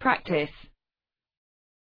practice.